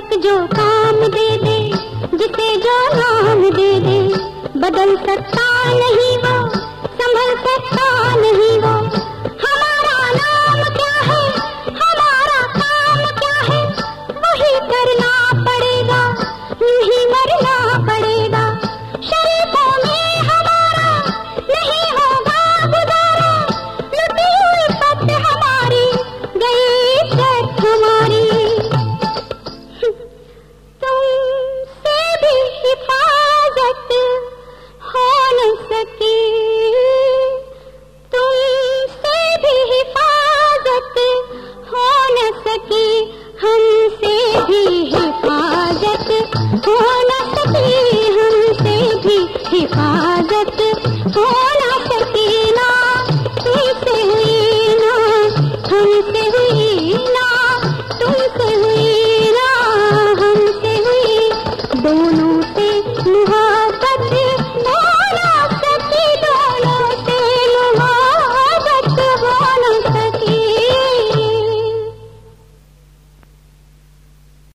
तक जो काम दे दे, जिसे जो नाम दे दे, बदल सकता नहीं वो, संभल सकता नहीं ¡Ah!